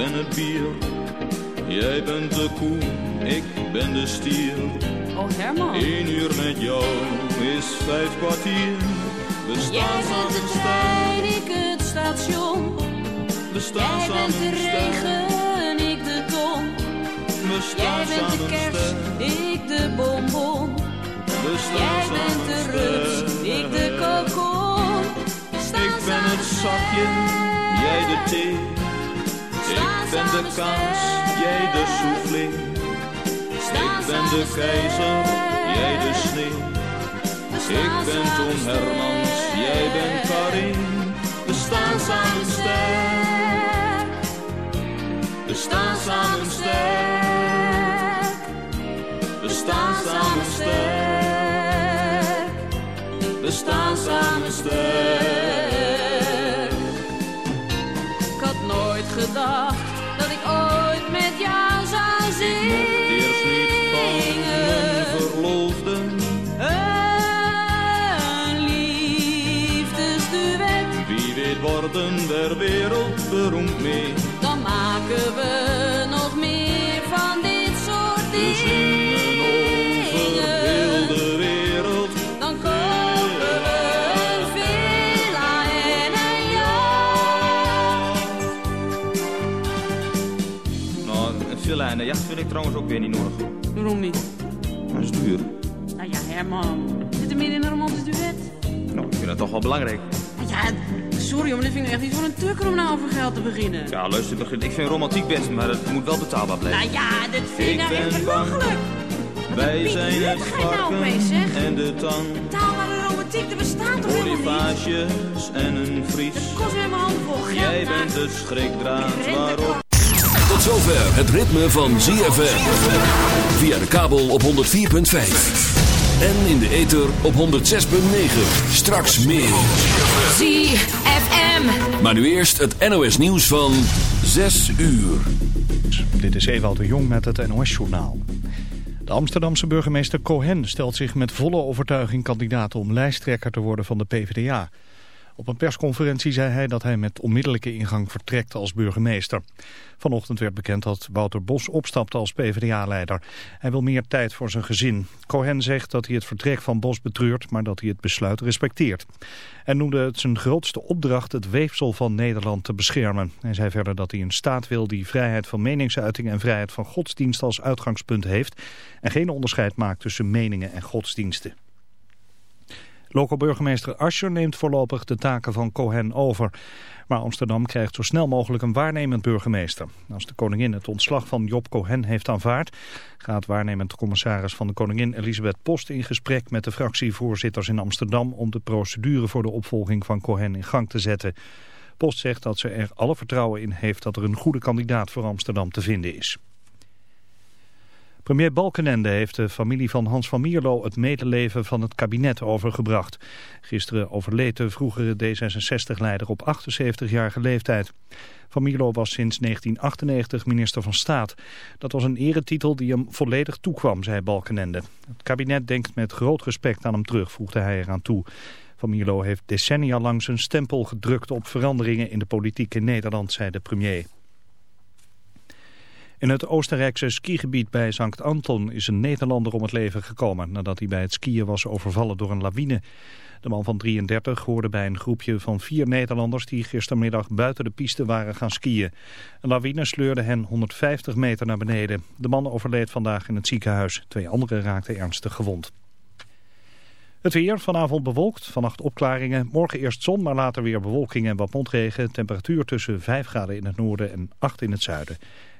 ben het bier. Jij bent de koe, ik ben de stier. Oh Herman. Eén uur met jou is vijf kwartier. We Jij staan bent de samen trein, ik het station. We staan Jij bent de regen, ik de ton. We Jij bent de kerst, ik de bonbon. We staan Jij bent de rups, sterk. ik de kokon. Ik ben het zakje, jij de thee. Ik ben de kaas, jij de soufflé. Ik ben de keizer, jij de sneeuw. Ik ben Tom Hermans, jij bent Karin. We staan samen sterk. We staan samen sterk. We staan samen sterk. We staan samen sterk. Worden der wereld beroemd mee. dan maken we nog meer van dit soort dingen. de wereld. Dan kopen we een villa en een jacht. Nou, een villa en een jacht vind ik trouwens ook weer niet nodig. Waarom niet? Dat is duur. Nou ja, Herman. Zit er meer in een romantisch duet? Nou, ik vind dat toch wel belangrijk. Sorry, maar dit vind ik echt niet voor een tukker om nou over geld te beginnen. Ja, luister, begin- ik vind romantiek best, maar het moet wel betaalbaar blijven. Nou ja, dit vind ik Ik nou echt belachelijk. Wij zijn het nou varken en de tang. Betaalbare romantiek, er bestaat toch helemaal niet? En een vries. Kost weer mijn handen vol geld. Jij maar- bent de schrikdraad waarop Tot zover het ritme van ZFM. Via de kabel op 104.5. En in de ether op 106.9. Straks meer. ZFM. Maar nu eerst het NOS nieuws van 6 uur. Dit is Ewald de Jong met het NOS-journaal. De Amsterdamse burgemeester Cohen stelt zich met volle overtuiging kandidaat om lijsttrekker te worden van de PvdA. Op een persconferentie zei hij dat hij met onmiddellijke ingang vertrekt als burgemeester. Vanochtend werd bekend dat Wouter Bos opstapte als PvdA-leider. Hij wil meer tijd voor zijn gezin. Cohen zegt dat hij het vertrek van Bos betreurt, maar dat hij het besluit respecteert. Hij noemde het zijn grootste opdracht het weefsel van Nederland te beschermen. Hij zei verder dat hij een staat wil die vrijheid van meningsuiting en vrijheid van godsdienst als uitgangspunt heeft en geen onderscheid maakt tussen meningen en godsdiensten. Local burgemeester neemt voorlopig de taken van Cohen over. Maar Amsterdam krijgt zo snel mogelijk een waarnemend burgemeester. Als de koningin het ontslag van Job Cohen heeft aanvaard... gaat waarnemend commissaris van de koningin Elisabeth Post in gesprek met de fractievoorzitters in Amsterdam... om de procedure voor de opvolging van Cohen in gang te zetten. Post zegt dat ze er alle vertrouwen in heeft dat er een goede kandidaat voor Amsterdam te vinden is. Premier Balkenende heeft de familie van Hans van Mierlo het medeleven van het kabinet overgebracht. Gisteren overleed de vroegere D66-leider op 78-jarige leeftijd. Van Mierlo was sinds 1998 minister van Staat. Dat was een eretitel die hem volledig toekwam, zei Balkenende. Het kabinet denkt met groot respect aan hem terug, voegde hij eraan toe. Van Mierlo heeft decennia lang zijn stempel gedrukt op veranderingen in de politiek in Nederland, zei de premier. In het Oostenrijkse skigebied bij Sankt Anton is een Nederlander om het leven gekomen nadat hij bij het skiën was overvallen door een lawine. De man van 33 hoorde bij een groepje van vier Nederlanders die gistermiddag buiten de piste waren gaan skiën. Een lawine sleurde hen 150 meter naar beneden. De man overleed vandaag in het ziekenhuis. Twee anderen raakten ernstig gewond. Het weer, vanavond bewolkt, vannacht opklaringen. Morgen eerst zon, maar later weer bewolking en wat mondregen. Temperatuur tussen 5 graden in het noorden en 8 in het zuiden.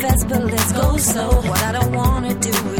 but let's go slow. What I don't wanna do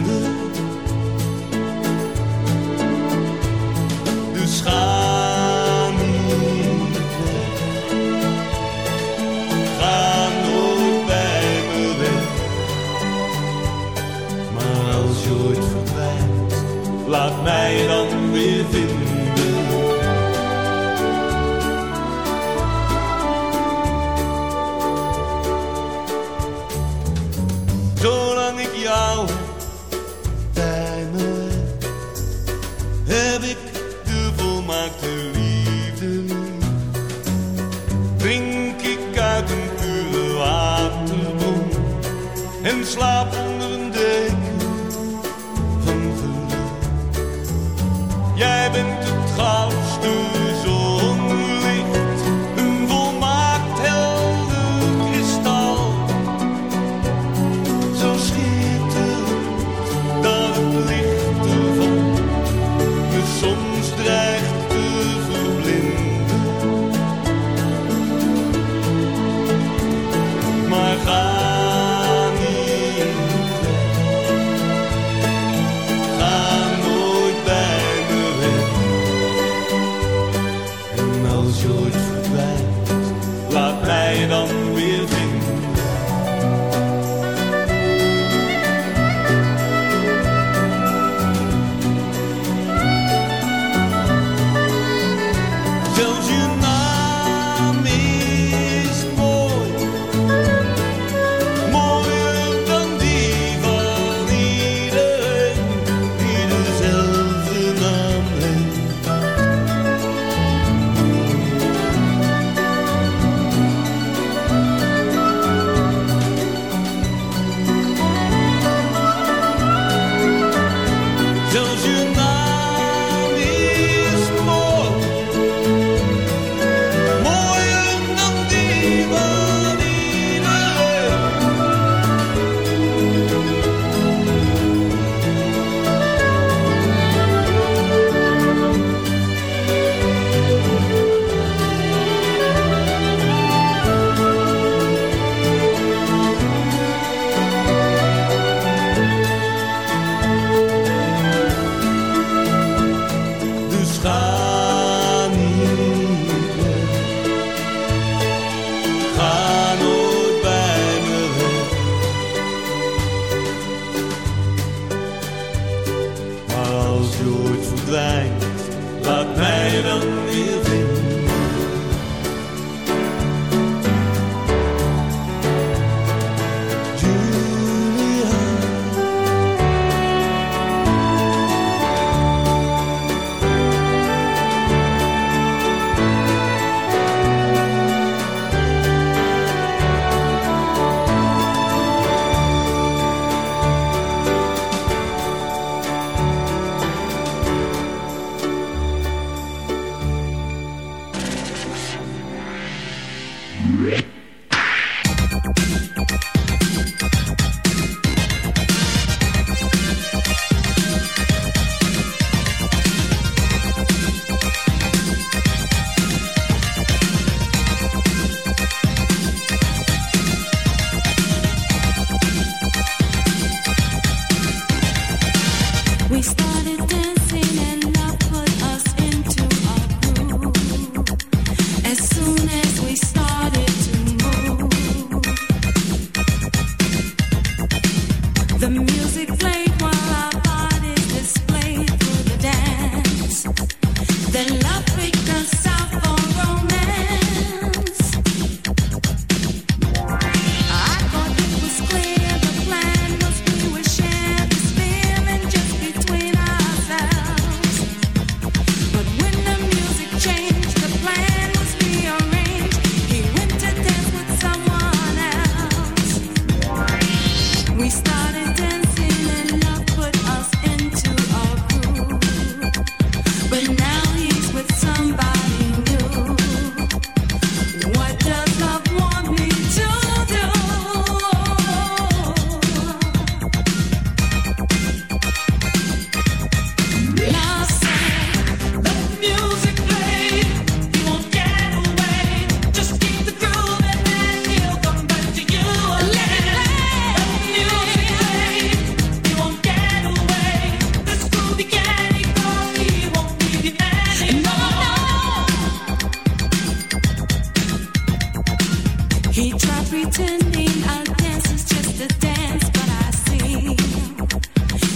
Yeah.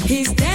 He's dead.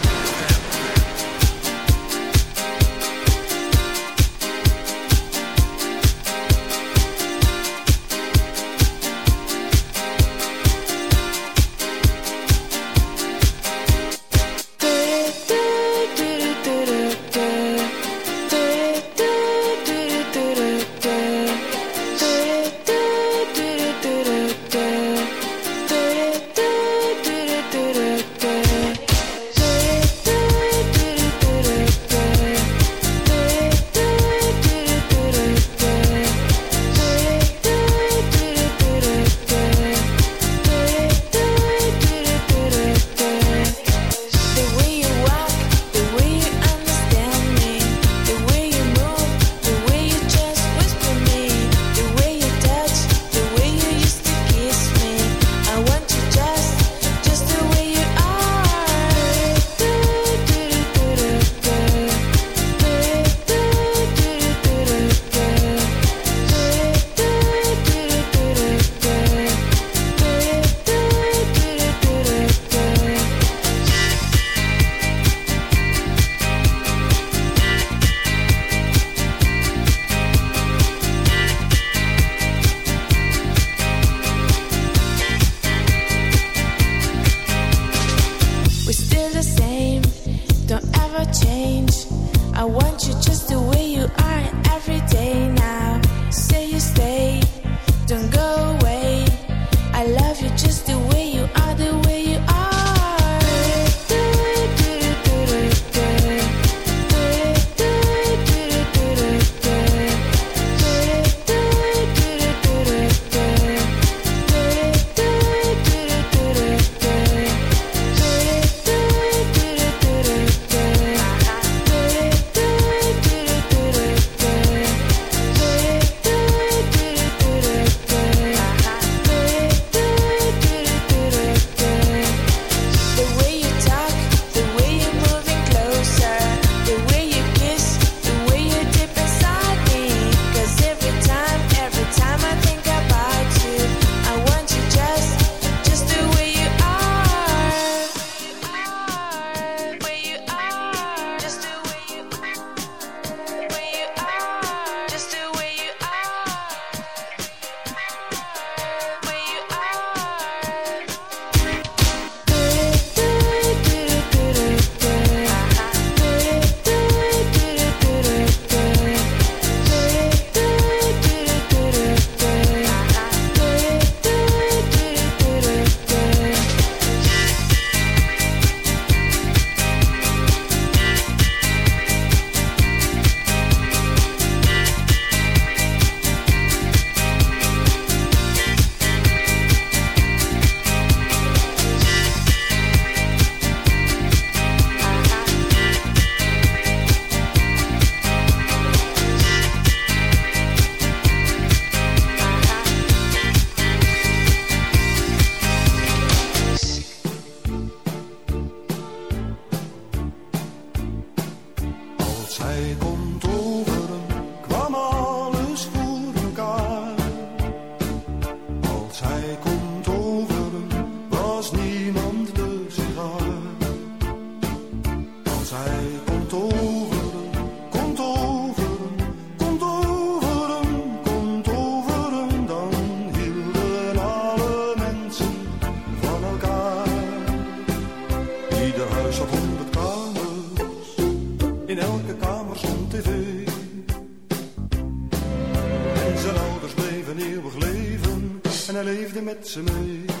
met ze mee.